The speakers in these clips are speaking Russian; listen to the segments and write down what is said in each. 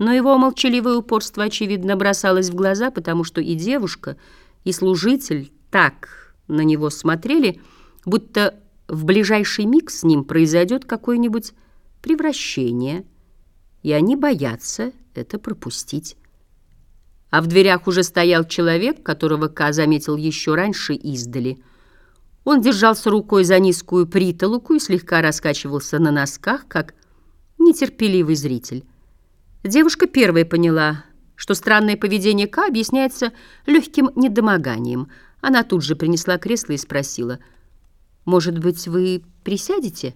Но его молчаливое упорство, очевидно, бросалось в глаза, потому что и девушка, и служитель так на него смотрели, будто в ближайший миг с ним произойдет какое-нибудь превращение, и они боятся это пропустить. А в дверях уже стоял человек, которого Ка заметил еще раньше издали. Он держался рукой за низкую притолоку и слегка раскачивался на носках, как нетерпеливый зритель. Девушка первая поняла, что странное поведение Ка объясняется легким недомоганием. Она тут же принесла кресло и спросила, «Может быть, вы присядете?»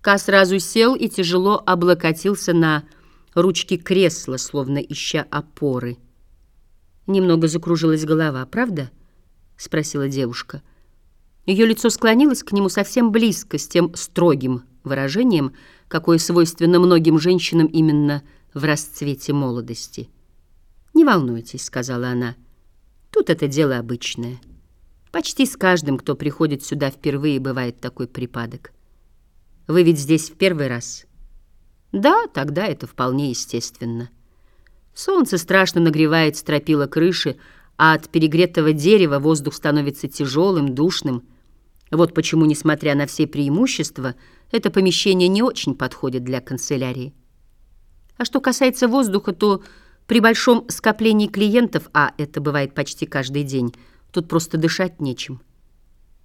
Ка сразу сел и тяжело облокотился на ручки кресла, словно ища опоры. Немного закружилась голова, правда? Спросила девушка. Ее лицо склонилось к нему совсем близко, с тем строгим выражением, какое свойственно многим женщинам именно в расцвете молодости. «Не волнуйтесь», — сказала она, — «тут это дело обычное. Почти с каждым, кто приходит сюда впервые, бывает такой припадок. Вы ведь здесь в первый раз?» Да, тогда это вполне естественно. Солнце страшно нагревает стропила крыши, а от перегретого дерева воздух становится тяжелым, душным. Вот почему, несмотря на все преимущества, это помещение не очень подходит для канцелярии. А что касается воздуха, то при большом скоплении клиентов, а это бывает почти каждый день, тут просто дышать нечем.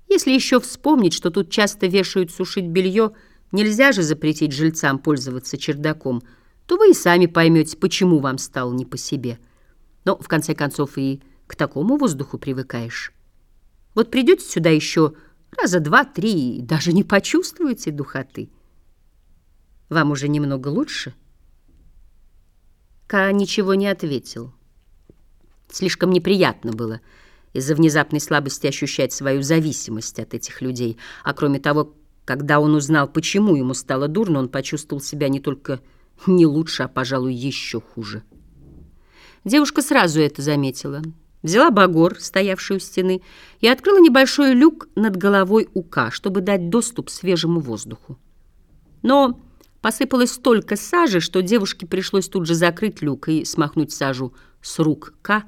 Если еще вспомнить, что тут часто вешают сушить белье – Нельзя же запретить жильцам пользоваться чердаком, то вы и сами поймете, почему вам стало не по себе. Но, в конце концов, и к такому воздуху привыкаешь. Вот придете сюда еще раза два-три даже не почувствуете духоты. Вам уже немного лучше?» Ка ничего не ответил. Слишком неприятно было из-за внезапной слабости ощущать свою зависимость от этих людей, а кроме того, когда он узнал, почему ему стало дурно, он почувствовал себя не только не лучше, а, пожалуй, еще хуже. Девушка сразу это заметила. Взяла багор, стоявший у стены, и открыла небольшой люк над головой Ука, чтобы дать доступ свежему воздуху. Но посыпалось столько сажи, что девушке пришлось тут же закрыть люк и смахнуть сажу с рук Ка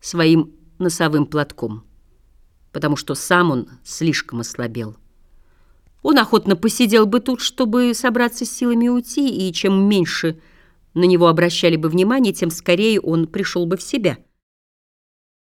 своим носовым платком, потому что сам он слишком ослабел. Он охотно посидел бы тут, чтобы собраться с силами уйти, и чем меньше на него обращали бы внимание, тем скорее он пришел бы в себя –